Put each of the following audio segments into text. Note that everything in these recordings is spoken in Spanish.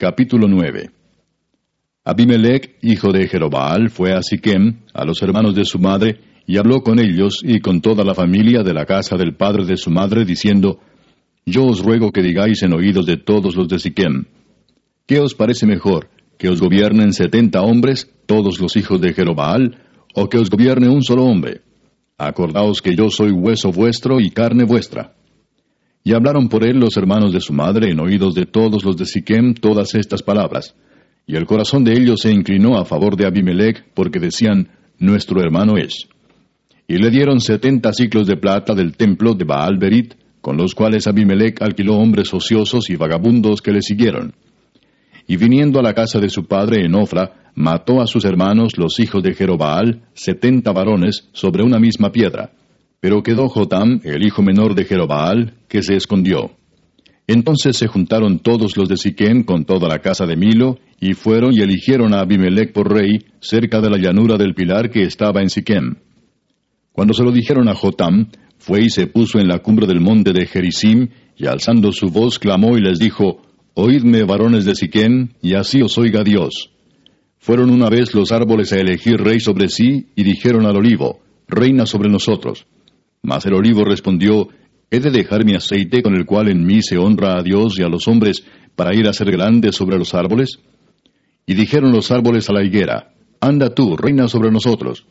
Capítulo 9 Abimelech, hijo de Jerobaal, fue a Siquem, a los hermanos de su madre, y habló con ellos y con toda la familia de la casa del padre de su madre, diciendo, Yo os ruego que digáis en oídos de todos los de Siquem, ¿qué os parece mejor, que os gobiernen setenta hombres, todos los hijos de Jerobaal, o que os gobierne un solo hombre? Acordaos que yo soy hueso vuestro y carne vuestra. Y hablaron por él los hermanos de su madre en oídos de todos los de Siquem todas estas palabras. Y el corazón de ellos se inclinó a favor de Abimelech, porque decían, Nuestro hermano es. Y le dieron setenta ciclos de plata del templo de Baal Berit, con los cuales Abimelech alquiló hombres ociosos y vagabundos que le siguieron. Y viniendo a la casa de su padre en Ofra, mató a sus hermanos los hijos de Jerobaal, setenta varones, sobre una misma piedra. Pero quedó Jotam, el hijo menor de Jerobaal, que se escondió. Entonces se juntaron todos los de Siquem con toda la casa de Milo, y fueron y eligieron a Abimelech por rey, cerca de la llanura del pilar que estaba en Siquem. Cuando se lo dijeron a Jotam, fue y se puso en la cumbre del monte de Gerizim, y alzando su voz clamó y les dijo, Oídme, varones de Siquem, y así os oiga Dios. Fueron una vez los árboles a elegir rey sobre sí, y dijeron al olivo, Reina sobre nosotros. Mas el olivo respondió, ¿He de dejar mi aceite con el cual en mí se honra a Dios y a los hombres para ir a ser grande sobre los árboles? Y dijeron los árboles a la higuera, Anda tú, reina sobre nosotros.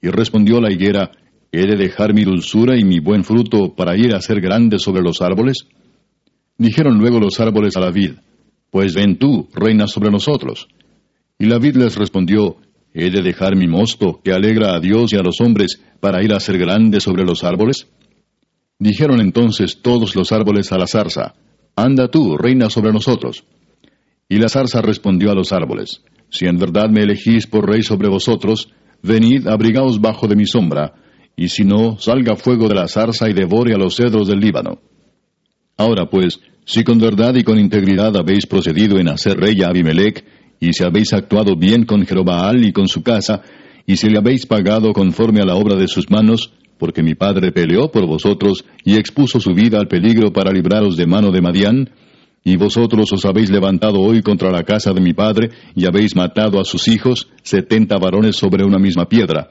Y respondió la higuera, ¿He de dejar mi dulzura y mi buen fruto para ir a ser grande sobre los árboles? Dijeron luego los árboles a la vid, Pues ven tú, reina sobre nosotros. Y la vid les respondió, ¿He de dejar mi mosto, que alegra a Dios y a los hombres, para ir a ser grande sobre los árboles? Dijeron entonces todos los árboles a la zarza, Anda tú, reina sobre nosotros. Y la zarza respondió a los árboles, Si en verdad me elegís por rey sobre vosotros, venid, abrigaos bajo de mi sombra, y si no, salga fuego de la zarza y devore a los cedros del Líbano. Ahora pues, si con verdad y con integridad habéis procedido en hacer rey a Abimelech, y si habéis actuado bien con Jerobaal y con su casa, y si le habéis pagado conforme a la obra de sus manos, porque mi padre peleó por vosotros y expuso su vida al peligro para libraros de mano de Madián, y vosotros os habéis levantado hoy contra la casa de mi padre, y habéis matado a sus hijos, setenta varones sobre una misma piedra,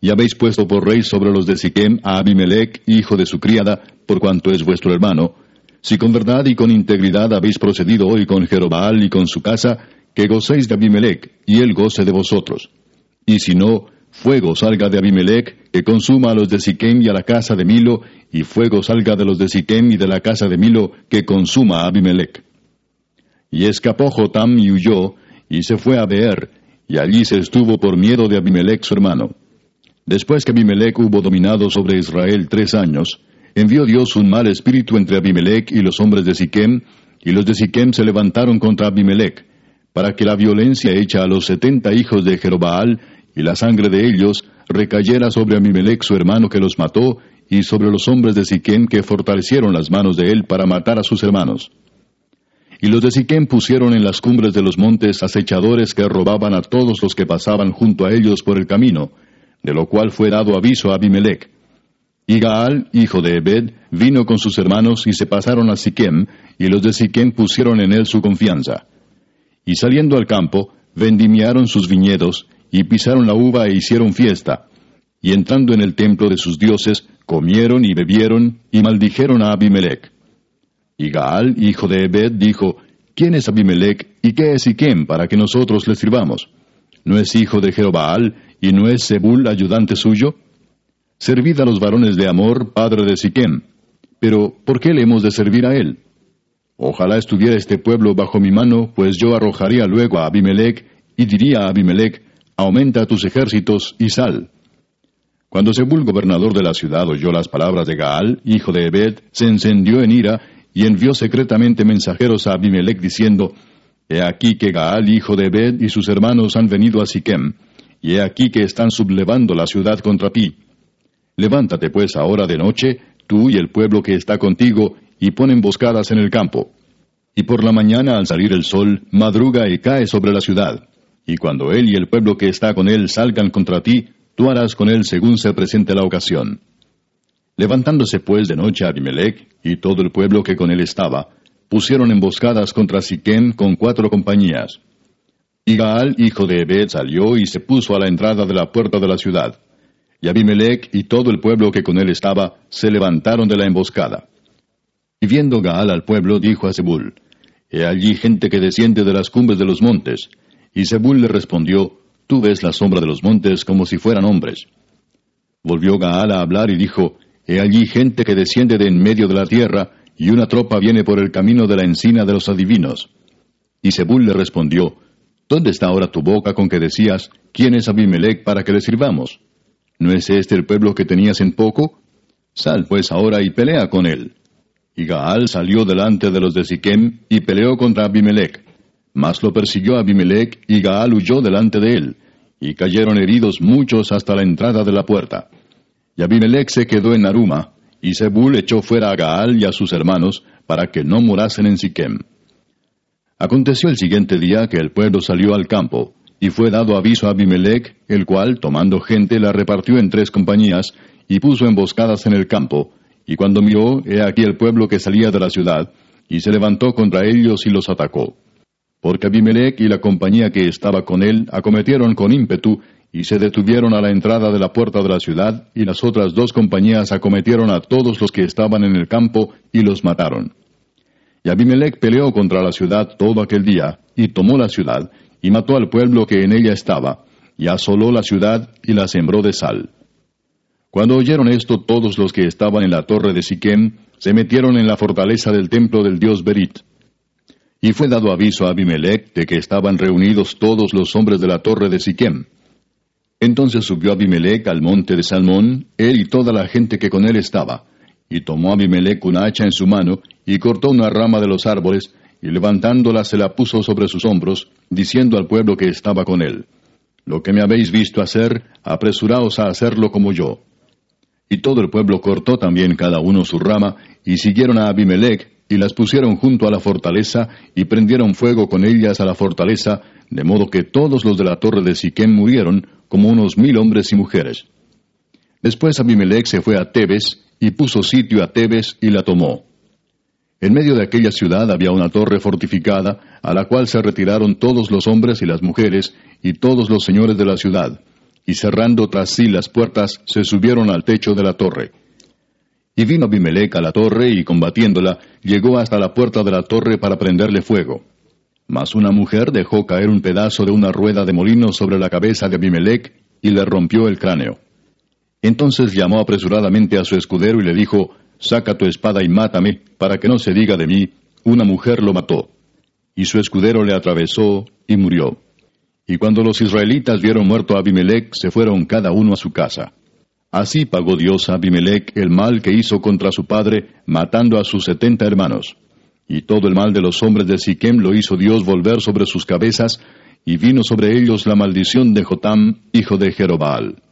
y habéis puesto por rey sobre los de Siquem a Abimelech, hijo de su criada, por cuanto es vuestro hermano, si con verdad y con integridad habéis procedido hoy con Jerobaal y con su casa, que gocéis de Abimelech, y él goce de vosotros. Y si no, fuego salga de Abimelech, que consuma a los de Siquem y a la casa de Milo, y fuego salga de los de Siquem y de la casa de Milo, que consuma a Abimelech. Y escapó Jotam y huyó, y se fue a Beer, y allí se estuvo por miedo de Abimelech su hermano. Después que Abimelech hubo dominado sobre Israel tres años, envió Dios un mal espíritu entre Abimelech y los hombres de Siquem, y los de Siquem se levantaron contra Abimelech, para que la violencia hecha a los setenta hijos de Jerobaal y la sangre de ellos recayera sobre Abimelech su hermano que los mató, y sobre los hombres de Siquem que fortalecieron las manos de él para matar a sus hermanos. Y los de Siquem pusieron en las cumbres de los montes acechadores que robaban a todos los que pasaban junto a ellos por el camino, de lo cual fue dado aviso a Abimelech. Y Gaal, hijo de Ebed, vino con sus hermanos y se pasaron a Siquem, y los de Siquem pusieron en él su confianza. Y saliendo al campo, vendimiaron sus viñedos, y pisaron la uva e hicieron fiesta. Y entrando en el templo de sus dioses, comieron y bebieron, y maldijeron a Abimelech. Y Gaal, hijo de Ebed, dijo, ¿Quién es Abimelech y qué es Siquem para que nosotros le sirvamos? ¿No es hijo de Jerobaal y no es Zebul ayudante suyo? Servid a los varones de Amor, padre de Siquem. Pero, ¿por qué le hemos de servir a él? Ojalá estuviera este pueblo bajo mi mano, pues yo arrojaría luego a Abimelech y diría a Abimelech, aumenta tus ejércitos y sal. Cuando Zebul, gobernador de la ciudad, oyó las palabras de Gaal, hijo de Ebed, se encendió en ira y envió secretamente mensajeros a Abimelech diciendo, He aquí que Gaal, hijo de Ebed, y sus hermanos han venido a Siquem, y he aquí que están sublevando la ciudad contra ti. Levántate pues ahora de noche, tú y el pueblo que está contigo, y pon emboscadas en el campo. Y por la mañana al salir el sol, madruga y cae sobre la ciudad. Y cuando él y el pueblo que está con él salgan contra ti, tú harás con él según se presente la ocasión. Levantándose pues de noche Abimelech y todo el pueblo que con él estaba, pusieron emboscadas contra Siquem con cuatro compañías. Y Gaal, hijo de Ebed, salió y se puso a la entrada de la puerta de la ciudad. Y Abimelech y todo el pueblo que con él estaba se levantaron de la emboscada. Y viendo Gaal al pueblo, dijo a Zebul, He allí gente que desciende de las cumbres de los montes. Y Zebul le respondió, Tú ves la sombra de los montes como si fueran hombres. Volvió Gaal a hablar y dijo, He allí gente que desciende de en medio de la tierra, y una tropa viene por el camino de la encina de los adivinos. Y Zebul le respondió, ¿Dónde está ahora tu boca con que decías, ¿quién es Abimelech para que le sirvamos? ¿No es este el pueblo que tenías en poco? Sal pues ahora y pelea con él. Y Gaal salió delante de los de Siquem y peleó contra Abimelech. Mas lo persiguió Abimelech y Gaal huyó delante de él, y cayeron heridos muchos hasta la entrada de la puerta. Y Abimelech se quedó en Aruma, y Zebul echó fuera a Gaal y a sus hermanos, para que no morasen en Siquem. Aconteció el siguiente día que el pueblo salió al campo, y fue dado aviso a Abimelech, el cual, tomando gente, la repartió en tres compañías, y puso emboscadas en el campo, y cuando miró, he aquí el pueblo que salía de la ciudad, y se levantó contra ellos y los atacó. Porque Abimelech y la compañía que estaba con él acometieron con ímpetu, y se detuvieron a la entrada de la puerta de la ciudad, y las otras dos compañías acometieron a todos los que estaban en el campo, y los mataron. Y Abimelech peleó contra la ciudad todo aquel día, y tomó la ciudad, y mató al pueblo que en ella estaba, y asoló la ciudad y la sembró de sal. Cuando oyeron esto todos los que estaban en la torre de Siquem, se metieron en la fortaleza del templo del dios Berit. Y fue dado aviso a Abimelech de que estaban reunidos todos los hombres de la torre de Siquem. Entonces subió Abimelech al monte de Salmón, él y toda la gente que con él estaba, y tomó Abimelech una hacha en su mano, y cortó una rama de los árboles, y levantándola se la puso sobre sus hombros, diciendo al pueblo que estaba con él, Lo que me habéis visto hacer, apresuraos a hacerlo como yo. Y todo el pueblo cortó también cada uno su rama, y siguieron a Abimelech, y las pusieron junto a la fortaleza, y prendieron fuego con ellas a la fortaleza, de modo que todos los de la torre de Siquem murieron, como unos mil hombres y mujeres. Después Abimelech se fue a Tebes, y puso sitio a Tebes, y la tomó. En medio de aquella ciudad había una torre fortificada, a la cual se retiraron todos los hombres y las mujeres, y todos los señores de la ciudad, y cerrando tras sí las puertas, se subieron al techo de la torre. Y vino Abimelech a la torre, y combatiéndola, llegó hasta la puerta de la torre para prenderle fuego. Mas una mujer dejó caer un pedazo de una rueda de molino sobre la cabeza de Abimelech, y le rompió el cráneo. Entonces llamó apresuradamente a su escudero y le dijo, Saca tu espada y mátame, para que no se diga de mí, una mujer lo mató. Y su escudero le atravesó y murió. Y cuando los israelitas vieron muerto a Abimelech, se fueron cada uno a su casa. Así pagó Dios a Abimelech el mal que hizo contra su padre, matando a sus setenta hermanos. Y todo el mal de los hombres de Siquem lo hizo Dios volver sobre sus cabezas, y vino sobre ellos la maldición de Jotam, hijo de Jerobal.